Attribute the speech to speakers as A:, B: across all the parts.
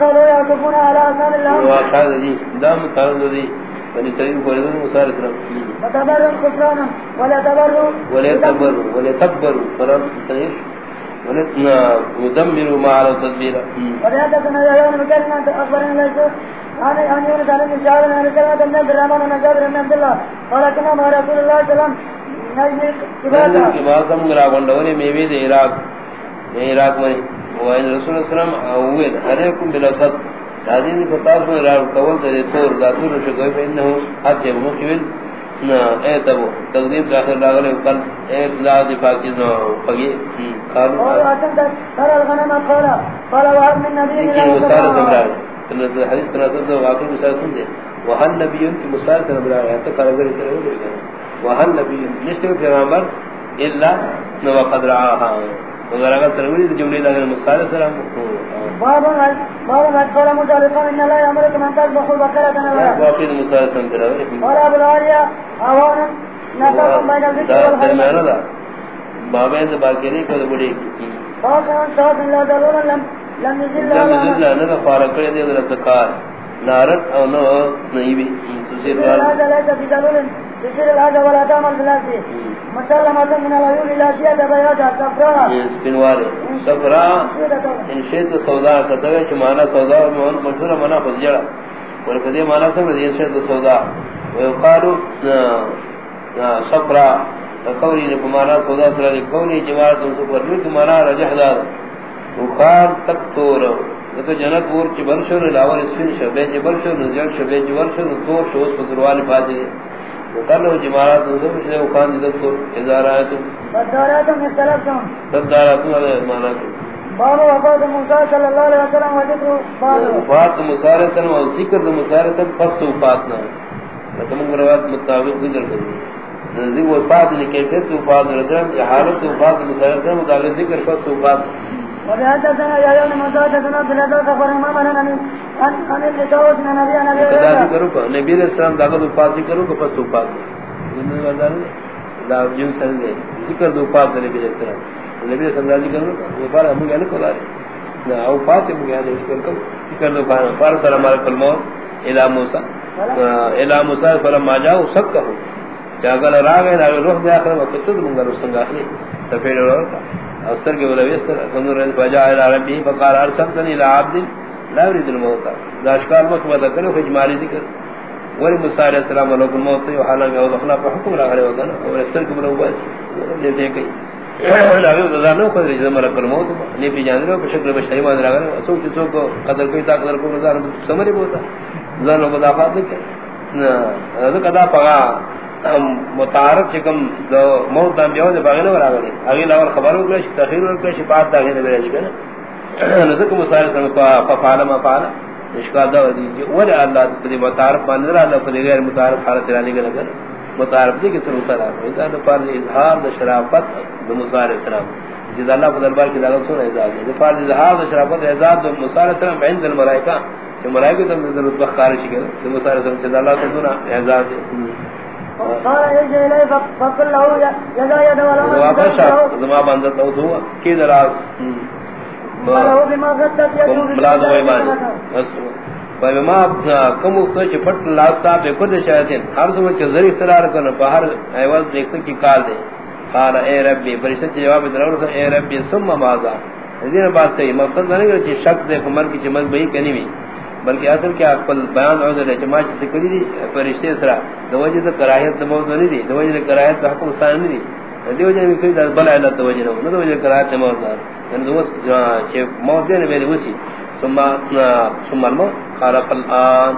A: قالوا يعكفون على أسان الله
B: واقع دي دام تعرض دي بني سليم فرزن مسار اسلام
A: فتبروا خسرانا ولا تبروا
B: ولا تبروا ولا تكبروا فرم تنيش ولا ندمروا ما على التدبير
A: وحدثنا يا ابن مكرمة أخبرنا ليس عن عن يونس عن شهاب عن كلمة ابن عبد الرحمن عن جابر بن عبد الله قال كنا مع رسول الله صلى الله عليه وسلم. نجم كباتا
B: کباسم گرا گنڈونے میوے دے عراق. عراق میں رسول علیکم فتاس میں قول دے طور ذاتور حد جب اے تبو تقدیم داخل لاغلے قلب اے لا دفاع کی پگی قالو
A: قال أتمت ترى الغنم قال قال وهب من نبي
B: لیکن
A: الله
B: مسار
A: صلى الله عليه
B: سمرار
A: وسلم
B: حدیث تناسب دو واقعی مسار سن دے وحل نبیون کی مسار سمرار ہے تو کارگر کرے ہوئے وحل نبیون نشتے پیغامبر الا نو رعاها اگر اگر تروی جملے لگے مسار سلام
A: باب باب قال موسى لقوم إن الله يأمركم أن تذبحوا بقرة ولا
B: واقعی مسار سن تروی
A: قال أبو العالية أهون نفق بين الذكر
B: دا
A: والخير
B: درمیانہ دا۔ بابین دا باکری کو دا بڑی
A: صافا صافا لا ضرورا لم لم يزل
B: لم
A: الله
B: يزل نہ فارق دے دا سکار نارت او نو نئیبی تصیر وال
A: هذا ليس في ضرور تشير الهذا ولا تعمل بالله مسلمة من العيون إلى صفراء
B: مانا سودا مشہور منا خزجڑا اور کدی مانا سودا سفرا قولی نے مانا سودا سرا قولی جوارت سفر نے مانا رجح دار وقال تکثور تو جنت ور کی برشر لاول اسفن شبے جبل شو. نزل شبے جبل شو تو شو. اس پسروال فاضی وقالو جمارات سب سے وقان دستور ازارات
A: فالدارات اختلفتهم
B: تدارات مانا کہ۔
A: باب وفاة موسى صلى الله عليه وسلم وذكر بعض
B: وفات مسارتن و ذکر د مسارتن پس وفاتنا لکم روایت مطابق ذکر کری ذکر وفات نے کیفیت وفات رجل حالت وفات مسارتن مطابق ذکر پس وفات۔
A: وبحدثنا يا يوم موسى تسنى بلدوك فرما من أن أن ابن داود من نبي نبي
B: قضا
A: هريرة
B: ذکر کو نبی علیہ السلام داغت وفات ذکر کو پس نے لا جن سن دے ذکر دو وفات نبی علیہ السلام. نبی علیہ السلام ذکر کو وفات ہم گئے کو دارے نہ او وفات ہم گئے ذکر کو ذکر دو وفات فار سلام علیکم الموت. الى موسی. الى موسی فلما جاء سکہ جاگل راغ ہے روح دے اخر وقت تو منگر سنگا ہے سفید روح اثر کے ولوی اثر کمر فجاء الى ربه فقال ارسلتني الى عبد لا يريد الموت. داشکار مکہ ودا کرو اجمالی ذکر ولی موسی علیہ السلام علیہ الموت و حالانکہ وہ اخلاق حکم لا کرے ہوگا اور اثر کے ولوی بس دے دے کئی لاوی نو خود رجز ملک الموت نے بھی جان رہے بشکل بشری ما درا کرے تو کہ کو قدر کوئی تا قدر کو نظر سمجھ بوتا زانو مدافعات نہیں نہ قدا پگا متعارف چکم دو موت دام بیاو دے باغنے ورا گئے اگے لاول خبرو کرے تخیر کرے شفاعت دا گنے بیرے کنا نزک مسائل سن کو فعال ما فعل. اشکا دا دی ول اللہ تے متعارف مان اللہ کو غیر متعارف حالت رانی گنا کر متعارف دی کہ سر اترا اذا دا پر اظہار دا شرافت دو مسار اسلام جدا اللہ کو دربار کی دعوت سن اعزاز ہے پر اظہار دا شرافت اعزاز دو مسار اسلام عند الملائکہ کہ ملائکہ تم ضرورت بخار شکل دو مسار اسلام اللہ سے سنا اعزاز ہے
A: قال ارجع إليه فقل له يدا يدا ولا
B: واپس زما بندت لو دو کی دراز. ایمان پٹ لاستا پہ شایتین ہر سو کی کال دے. قال اے ربی فرشتہ جواب اے ربی دین بات صحیح مقصد نہیں کہ شک دے عمر کی چمک بہی کنی بھی بلکہ اصل کیا اقبل بیان ہو دے جماعت سے کری دی فرشتے سرا. دوجہ تو کراہت موت نہیں دی دوجہ کراہت حکم ثان نہیں دی. دوجہ بھی کوئی بل ہے دوجہ نہ دوجہ کراہت موت یعنی دوس کہ موت دے میرے وسی۔ ثم ثم الموت خلق الان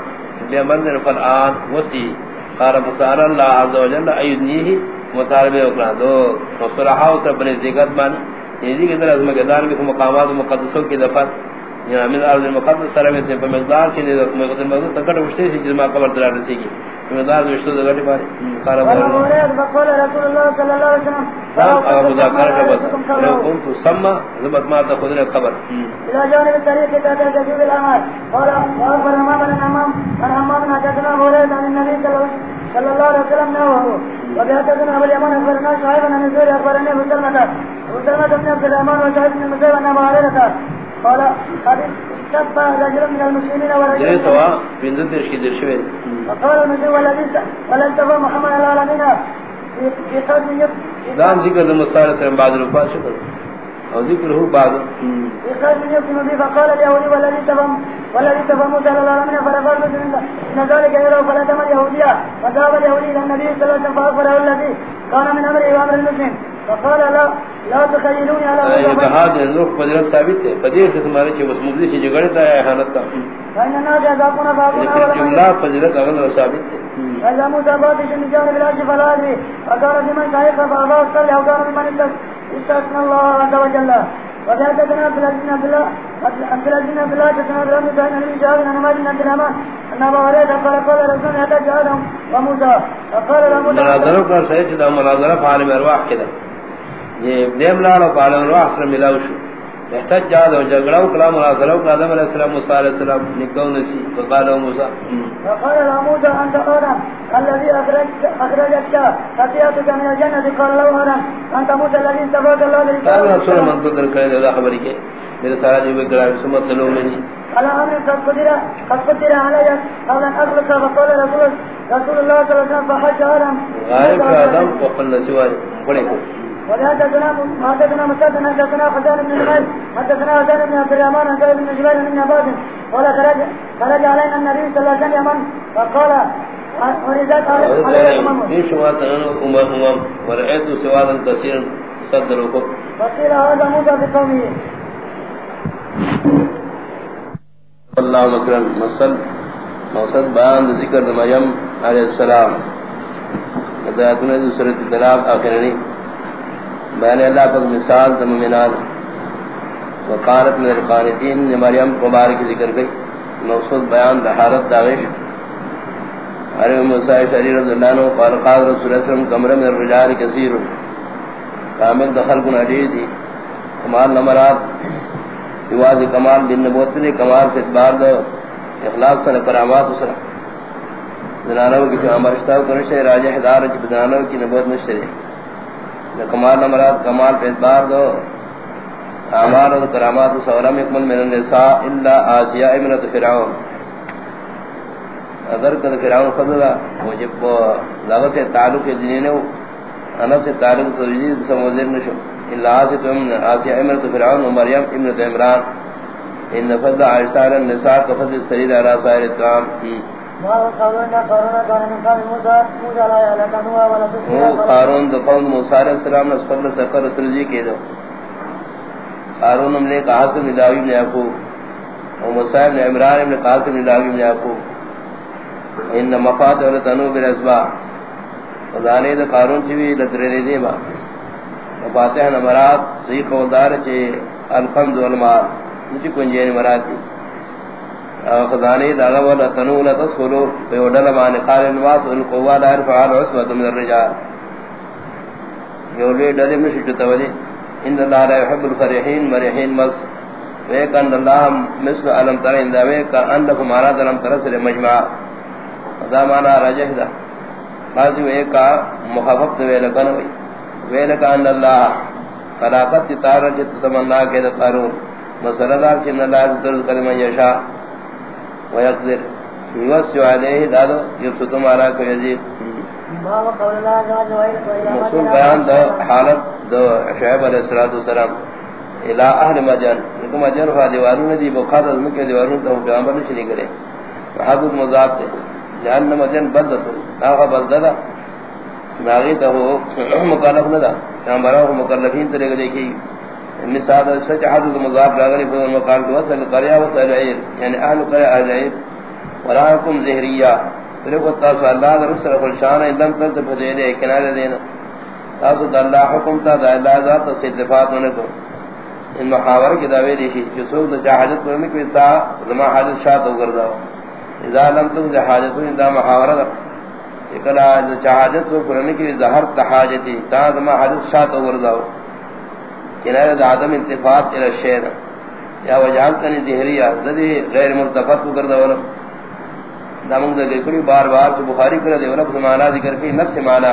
B: بیا من الان وسی۔ قال مسار الله عز وجل ايدنيه مطالبه وکړه دو صراحه او بن ذکر باندې یہ کہ در از مقدار میں مقامات مقدسوں کی دفعہ۔ یا من ارض المقدس میں په مقدار کې د مقدس مقدس سکٹ وشته چې جما قبر درا رسیږي. په مقدار وشته د غټي باندې قال
A: قال رسول الله صلى الله عليه وسلم
B: ابو ذکر کا بس لو كنت سما زبط ما تاخذ لك خبر
A: الى جانب الطريق تحت جزيره الاعمال قال واخبر ما بن امام عن امام حدثنا هريره عن النبي صلى الله عليه وسلم نحوه وبحدثنا ابو اليمان اخبرنا شعيب بن نزول اخبرني مسلمة مسلمة بن عبد الرحمن وشعيب بن مسلمة عن ابو هريرة. قال حديث كفى رجل من المسلمين ورجل
B: سوا بندر درشی درشوے
A: وقال المسلم والذي ولن تفى محمد العالمين. في-
B: دان ذکر سارے سے بعد الوفات شکر اور ذکر ہو بعد.
A: في قلب يقسم به فقال اليهودي والذي تفهم والذي تفهم موسى العالمين فرفع المسلمين ان ذلك يرى فلا تم اليهودية فذهب اليهودي الى النبي صلى الله عليه وسلم فاخبره الذي كان من امره وامر المسلم فقال لا. لا تخيلوني على
B: کہ روح فضیلت ثابت ہے۔ فضیل سے ہمارے چھ بس مجلس سے جگڑے تھا احانت تھا۔
A: فإن الناس يذاقون فاقون
B: لیکن جملہ فضیلت اگر ثابت ہے۔
A: فإذا موسى باتش النشان بالعرش فلا أدري فكان في من شايخ فأبا أو كان ممن استثنى الله عز وجل. وحدثنا عبد العزيز بن عبد الله عبد العزيز بن عبد الله حدثنا عبد الله بن بن عن عماد بن عبد الرحمن أن أبا هريرة قال قال رسول يحتاج آدم وموسى فقال له
B: کا صحیح چھ مناظرہ عالم ارواح کے یہ دیم عالم ارواح سے ملاو شو. احتجاج اور جھگڑا کلام مناظرہ کا آدم علیہ السلام موسی علیہ السلام نکو نسی له موسی.
A: فقال له موسى أنت آدم الذي أخرجت أخرجتك خطيئتك من الجنة قال له آدم أنت موسى الذي استفاك الله
B: قال
A: برسالته
B: رسول من تو کرے دا خبر کے میرے سارا جو گرا سمت لو نہیں
A: على أمر قد قدر قد قدر علي. قبل أن أخلق فقال رسول رسول الله صلى الله عليه وسلم فحج آدم
B: غائب آدم وقل سوائے بڑے کو
A: ولحدثنا حدثنا مسدد حدثنا خزان بن نمير حدثنا حسين بن عبد الرحمن عن سعيد بن جبير بن عباس قال خرج خرج علينا النبي صلى الله عليه وسلم فقال ورزاق عليكم
B: یہ شوا تن امم امم ورایت سوادا کثیر صدر کو
A: وقيل هذا موسى بقومه
B: اللہ مثلا مثل موصد بیان ذکر مریم علیہ السلام. ہدایت نے طلاق اخرنی بیان اللہ پر مثال مومنان وقالت من القانتین نے مریم مبارک ذکر گئی موصد بیان دہارت داغش ارے موسی شری رضی اللہ عنہ قال قال رسول اللہ علیہ وسلم، کمرہ من الرجال کثیر۔ کامل دخل کو نڈی دی۔ کمال نمرات جواز کمال بن نبوت نے کمال سے اعتبار دو اخلاص سے کرامات اسرا زنانو کی جو امر شتا کو راجہ ہدار کی زنانو کی نبوت نشے۔ نہ کمال نمرات کمال پہ اعتبار دو۔ اعمال و کرامات و سورم یکمل من النساء الا آسیہ ابنت فرعون۔ اگر کد فرعون خدا وہ جب لغت سے تعلق دینی نے انف سے تعلق تجدید سموزر نشو۔ الا آسیہ آسیہ ابنت فرعون و مریم ابنت عمران۔ ان فضل عائشہ علی النساء کفضل السرید علی سائر الطعام قارون دو قوم موسیٰ علیہ السلام نے اسفل سکر رسول کے دو قارون ہم نے کہا سے ملاوی بن یعقوب اور موسیٰ ابن عمران نے کہا سے ملاوی بن یعقوب. ان مفاد اور تنو بالاسباع. وزانے دا قارون چوی لدرے دے با فاتح نمرات صحیح قولدار چے الفمد والمال. نچی کنجین مراتی خزانی داغا والا تنو لا تصفلو بیوڈل معنی قال النواس القوة لا يرفع العصمة من الرجال. یولوی ڈلیم نشتو تولی ان اللہ لا يحب الفرحین مرحین مص ویک ان اللہ مثل علم تر اندہ ویک ان لکم آراد علم تر سر مجمع. دا معنی رجح دا. بعضی ویک مخفف دو ویلکن وی. ویلک ان اللہ خلاقت تارا جت تمنا کے دا قارون. مسئلہ دار چن اللہ ترز کلمہ یشا ویقدر یوسع علیہ دادو یبسط مارا کو یزید.
A: ما قول الله عز وجل وإلى
B: مقصود بیان دو حالت دو شعب علیہ السلام الى اہل مجن لیکن مجن فا دیوارون دی بخار از مکہ دیوارون تا پیغمبر نے شنی کرے حضرت مضاف تے جہن مجن بلدت آخا بلدتا ناغی تا ہو مکلف ندا پیغمبران کو مکلفین طریقہ یعنی دیکھی مثال سچ حضرت مضاف لاغلی فضل مقام کی وصل قریہ وصل عیر یعنی اہل قریہ اہل عیر وراکم زہریہ پھر کو تاسو اللہ در رسل خلشان لم تلت فدیدے کنارے دینا تاسو در اللہ حکم تا دا اللہ ذات سے اتفاق نہ کو ان محاور کی دعوی دیکھی جو سوک دا حاجت پر میں کوئی تا زما حاجت شاہ تو گرداو اذا لم تلت حاجت دا محاورہ دا اکلا حاجت پر میں کوئی ظہر تا حاجتی تا زما حاجت شاہ تو گرداو کنارے دا عدم انتفاق الى الشیر یا وجہالتنی ظہریہ زدی غیر ملتفت کو گرداو دامن دے کڑی بار بار تو بخاری کرے دے لفظ معنی ذکر کی، نفس معنی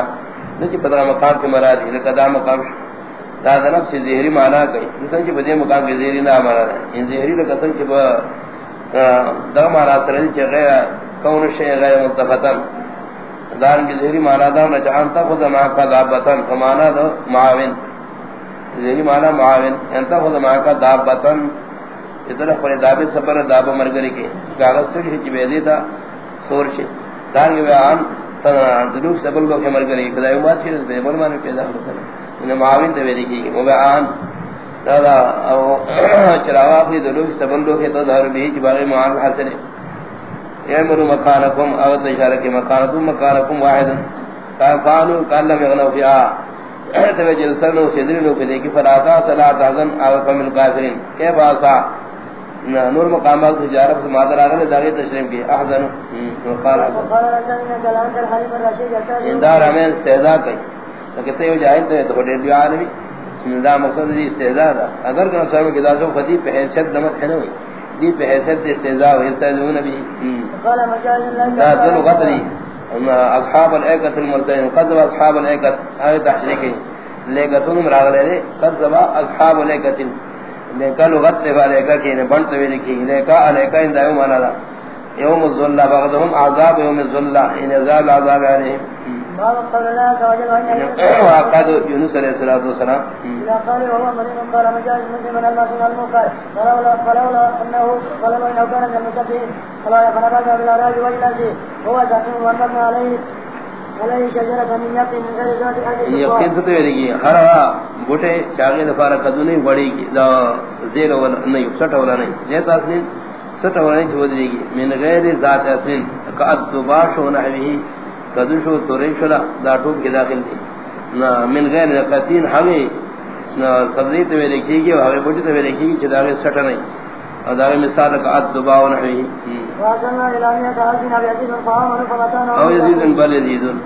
B: نچ پتہ مقام کے مراد ہے لقد مقام دا نفس ظاہری معنی کئی. جسن کہ بدے مقام کے ظاہری نہ معنی ہے ان ظاہری لقسم کہ دا مارا سرد چی غیر کون شئی غیر متفتن دار کی ذہری مانا دا نہ جانتا خود ما کا دابتن فمانا دا معاون. ذہری مانا معاون، انتا خود ما کا دابتن اتنا پر داب سفر داب مرگری کے۔ کاغذ سے چ بیدی دا سور چ دار کے بیان ذلوف سبل کو مرگری کے خدای ما چھ بے بول مان پیدا ہوتا ہے معاون دے ویلی کی۔ وہ بیان دادا او چراوا اپنی ذلوف سبل کو تو دار بھی باغ معان حاصل ہے۔ یامر مکانکم او اشارہ کہ مکانکم مکانکم واحد قالوا قال لم يغنوا فيها توجل سنو سدرنو کہ کہ فراتا صلاۃ اذن او من کافرین کہ باسا نور مقامات تجارت سے مادر اگے داغی تشریف کی۔ احزن وقال اندار ہمیں استہزاء کی کہتے ہو جاہل تو بڑے دعا عالمی دا مقصد دی استہزاء دا۔ اگر کہ سر میں گداسو خدی پہ حیثیت دمت ہے دی پہ حیثیت استہزاء و استہزاء نبی دا دل غطری اصحاب الایکت المرتین قذب اصحاب الایکت آئے تحشریکی لیکتون مراغلے دے قذب اصحاب الایکت لیکا لغت لفا کہ نے بنت وی لکھی لیکا علیکا اندائیو مانا دا۔ یوم الظلہ فقدهم عذاب یوم الظلہ ان عذاب عذاب علیہم۔ وقد يونس عليه الصلاه والسلام.
A: قال وهو مريض قال مجاز من المسلم المقال فلولا فلولا انه فلولا انه كان من المتقين. فلا يفنبات بالاراج والذي هو زقيم وانبنا عليه
B: یقین سے تو یہ ہر بوٹے چاگے دفارہ کدو نہیں بڑی گی دا زیر ولا نہیں سٹ ولا نہیں. زیت اصلین سٹ ولا نہیں چھوڑ دے گی من غیر ذات اصلین قد دباش و کدوشو توریشلا دا ٹوب کے داخل دی نا من غیر نقاتین حوی نا سبزی تو میں لکھی گی حوی بوٹی تو میں لکھی گی چھ داغی سٹا نہیں اور داغی مثال کا عد دباو نحوی. او یزیدن بل یزیدن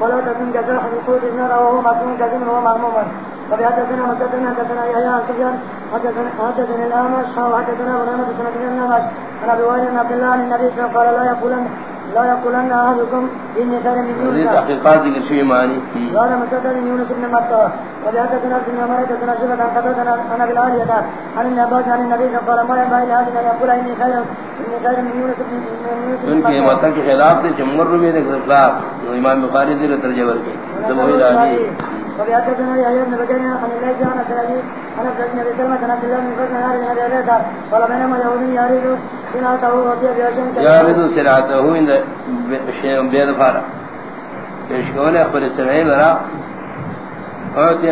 A: ولو حدثنا يحيى عن سفيان حدثنا الأعمش بن سنة النمش عن وائل عبد الله عن النبي صلى الله عليه وسلم قال لا يقولن لا يقولن احدكم اني خير من يونس.
B: تحقيقات ذكر شيء معني
A: قال مسدد من بن متى وبحدثنا سن مريت سن شبت عن قتادة عن ابي العالية عن ابن عباس عن النبي صلى الله عليه وسلم قال ما ينبغي لاحد ان يقول اني خير اني خير من يونس بن يونس
B: ان کے متن کے خلاف سے جمهور میں نے خلاف. امام بخاری نے ترجمہ کی سب وہی راضی
A: وبحدثنا يحيى بن بكير عن عن سلمة عن عبد الله بن بكر عن ابي قال بينما يهودي وفي
B: عند شيء بيد فارا پیشکول اخبر اوتی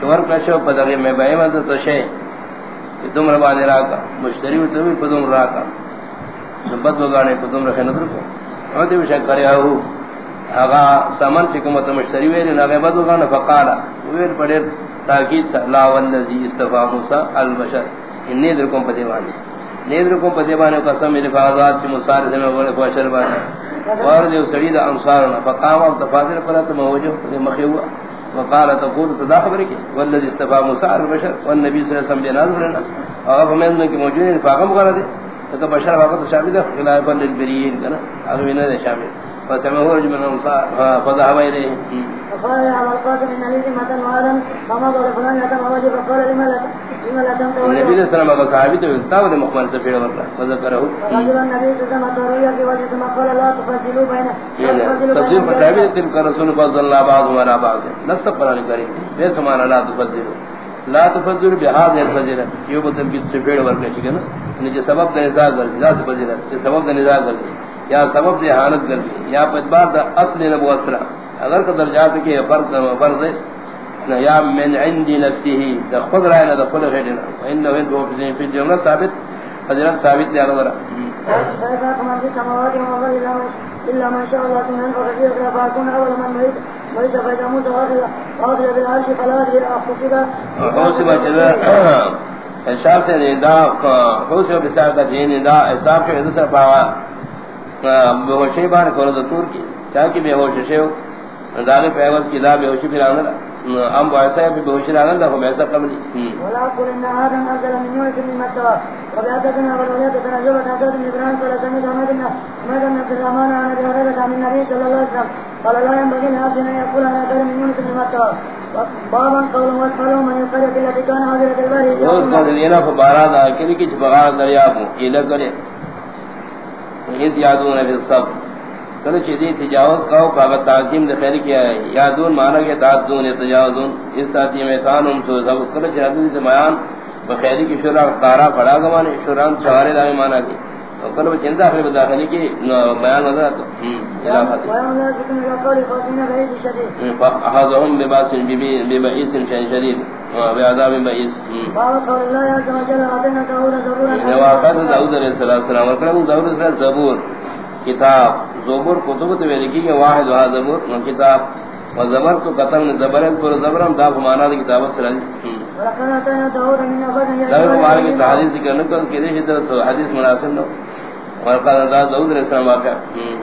B: شور کشو پدغی میں بہی مدد تو شیع تم راکا مشتری و راکا بد وگانے پدوم رکھے ندر کو اوتی اغا سامان چکمت مشتری ویلی ناغی بد وگانے فقالا ویل پڑیر تاکید سا لا والذی استفا موسیٰ البشر. ان نیدر کم پدیوانی نیدر کم پدیوانی قسم میرے فاضات کی مصار سے میں بولے فاشر بانا وار دیو سڑید انصارنا فقام اب تفاضر پرات موجہ مخیوہ وقال تقول صدا خبر کی والذی استفا موسیٰ البشر. والنبی صلی اللہ علیہ وسلم بیناز برنا اگر فمیدن کی موجود ہیں فاقم کرا دے تو بشر فاقت شامل ہے خلافا للبریین کنا اگر انہوں نے شامل. فسمعه رجل من فذهب إليه.
A: فقال يا أبا القاسم إن لي ذمة وأذن فمضى لفلان يتم فقال لما لا لما لا تمت
B: النبي صلى الله عليه وسلم صحابي تو استاو مخمن سفير ورقا فذكره.
A: فرجل النبي صلى الله عليه وسلم في وجه ثم قال لا تفضلوا بين
B: تفضيل فتابي تلك الرسول فضل الله بعض ولا بعض. لست قرآن كريم. بے سمانا لا تفضلوا. لا تفضل بهذا الفضل یہ بدل سفیر ورنے چکے نا سبب دے نزاع تفضل سبب دے نزاع کر یا سبب دے حالت کر یا پدبار دا اصل نبو اسرا اگر کا درجات کے فرض فرض ہے یا من عند نفسه دا خود رائے نہ دا خود خیدنا انه هو في في الجمله ثابت حضرت ثابت دے اگر
A: الا ما شاء الله ثم ينفخ فيه فاكون اول من ميت ميت فاذا موسى واخذ بالعرش فلا ادري احسب
B: احسب كذا انشاء سے ندا خوشو بسار کا دین ندا حساب سے دوسرا پاوا۔ بے ہوشی بار کرو دور کی کہ بے ہوش شے دار پیوت کی دا بے ہوشی پھر آنا ہم ویسا ہے بے ہوشی آنا دا ہم ایسا قبل
A: ولا قل ان هذا من يوم من ابراهيم النبي صلى الله عليه وسلم۔ قال لا ينبغي لهذا ان يقول انا من بابا قول من القرية التي كان حاضرة البر
B: وہ قد لینا فبارا دا کی بغار دریاب ہوں یہ لگ اذ یادون ہے سب۔ کل دی تجاوز کاو کاغت تعظیم دے خیر کیا ہے۔ یادون مانا کہ تعظون تجاوزون۔ اس تاتی میں کانم سو سب۔ کل چیزی سے بیان بخیری کی شرع کارا پڑا گوانے شرعان شوارے دائی مانا کی کل وہ چند آخری بداخلی کی بیان تو بباس شديد وبعذاب بعيس وقت داود علیہ السلام علیہ السلام۔ زبور کتاب زبور کتب تو لکھی کہ واحد وہاں زبور کتاب۔ و زبر کو قتل زبرن پر زبرم دا فمانا داود ہمارے کی حدیث ذکر نہ کر کہ حدیث مناسب نہ ورقد دا داود علیہ السلام واقع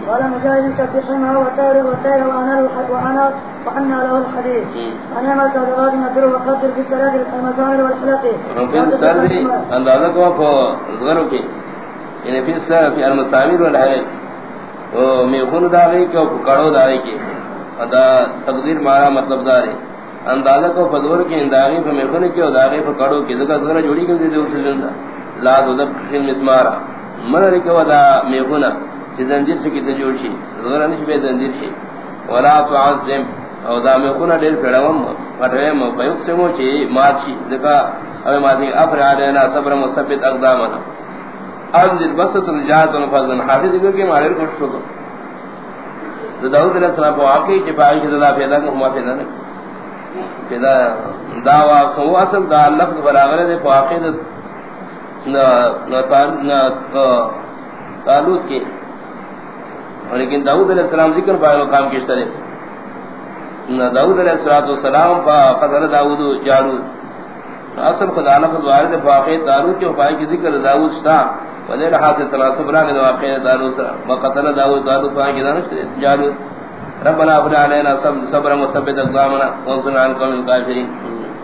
A: قال مجاهد تفقنا وطار وطار وانا الحد وانا وحنا له الحديث انا ما تدراد نذر وقدر في الصلاه المزامر والحلق
B: في السر اندازہ کو کو ذکر کی یعنی في السر في المسامير والحلق وہ میخون داغی کو کڑو داغی کی ادا تقدیر مارا مطلب دارے اندازہ کو فدور کی انداغی پر میخون کی اور داغی پر کڑو کی، ذکر ذرا جوڑی کی دے دے لا تذب مسمارا من رکو دا میغونا چی زنجیر سکی تجور شی؟ زغرہ نش بے زنجیر شی۔ ولا تعظم۔ او دا میغونا دیر پیڑوام فتویم فیقسمو چی مات شی۔ ذکا او ماتی افر علینا صبر مصبت اقدامنا۔ انزل بسط الجات و فضل حافظ اگر کے مالر کچھ شکو دا داود علیہ السلام کو واقعی چی پاہی چی دا پیدا کو ہما پیدا نہیں پیدا دا واقعی اصل دا لفظ براغرے دے واقعی دا تعلق کے لیکن داؤد علیہ السلام ذکر پائے مقام کی طرح داؤد علیہ السلام پا قدر داؤد جارود اصل خدا نفذ وارد واقع دارود کے پائے کی ذکر داؤد شتا. وجہ رہا سے تناسب رہا کہ واقع دارود وقتل داؤد داؤد پائے کی دانش جارود ربنا افر علینا صبر مصبت اقدامنا وانصرنا عن قوم الكافرين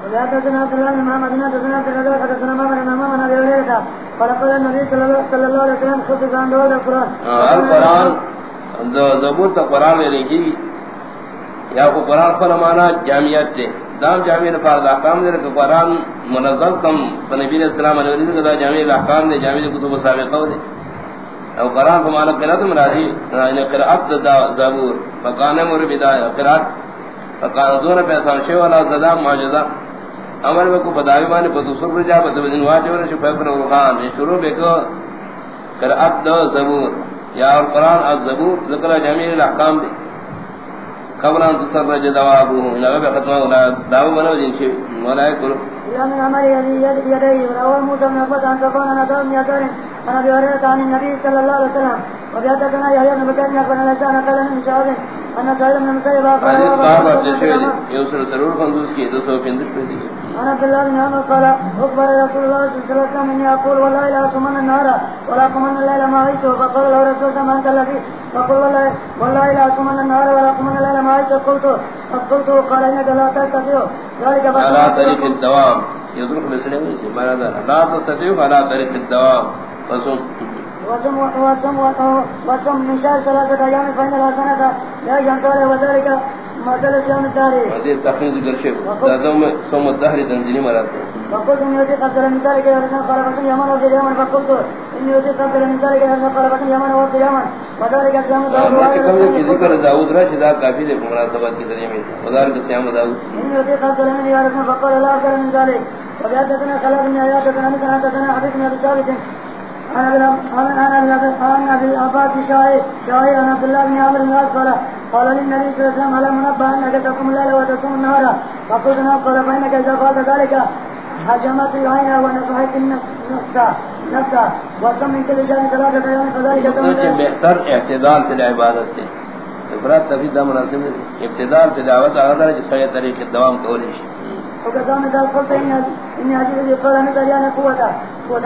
A: ولا تزنا ما مدنا تزنا ما ما النبي صلى الله عليه وسلم
B: دو زبور تا قران میں لکھی یا کو قران فرمانا جامعیت دے. دام جامع نے فرض احکام دے کہ قران منظم کم. نبی علیہ السلام نے ورنہ دا جامع الاحکام دے جامع کتب سابقہ دے. او قران فرمانا قرات مرادی ان قرات زبور فقانه مر بدايه قرات فقان دون پیسہ شے والا زدا معجزہ امر میں کو بداوی مانے کو دوسر رجا بد بدن واجب نے شفا پر شروع بے کو کر عبد زبور یا قران الزبور ذکر جميع الاحکام دے قبل ان تصر رج دوابو لگا ختم ولا داو بنو جن شی ولا کل
A: یا من امر یدی یدی ولا موسى بن عبد ان كان انا دام يدار انا بيوريت عن النبي صلى الله عليه وسلم. وبياتنا يا يا نبي كان يقول لنا كان قال من شاهد انا قال من مسيبا
B: قال صاحب تشوي يوصل ضرور فندوس کی 250 پہ
A: انا بالله من هذا قال اخبر رسول الله صلى الله عليه وسلم اني اقول والله لا ثمن النار ولا ثمن الليل ما عيش فقال له رسول الله من الذي؟ فقال والله والله لا ثمن النار ولا ثمن الليل ما عيش قلت قلت قال انك لا تستطيع. ذلك
B: على طريق الدوام. يدرك بسلم ما هذا لا تستطيع على طريق الدوام.
A: وسم وسم وسم من شهر ثلاثة أيام فإن الحسنة لا ينقل وذلك مثل صيام الدهر
B: هذه تخريج ذكر هذا صوم الدهر تنزيل مرات
A: فقلت إني أتي قبل من ذلك يا قال بكم يمن وفي اليمن فقلت إني أتي قبل من ذلك يا قال بكم يمن وفي اليمن وذلك صيام
B: الدهر ذكر داود را جدا کافی دے مناسبت کی ترجمہ وذلك صيام داود.
A: إني أتي قبل من يا رسول فقال لا أكثر من ذلك. وبيعتنا خلاف من آيات كنا مثلا حدثنا حديثنا بثابت. انا ابي الاباد شاهد شاهد انا عبد الله بن عمرو بن العاص قال للنبي صلى الله عليه وسلم على منبه انك تقوم الليل وتصوم النهار؟ فقلت نعم. قال فانك اذا فعلت ذلك حجمت العين ونفحت النفس نفسا وسم من كل شيء ثلاثه ايام فذلك
B: بہتر اعتدال في العبادت سے افراد تفید دا مناسب ابتدال في دعوت آغاز جس صحیح طریق دوام کولی شی
A: من ذلك قلت إني عجيب يقول أنا تريان قوة قوة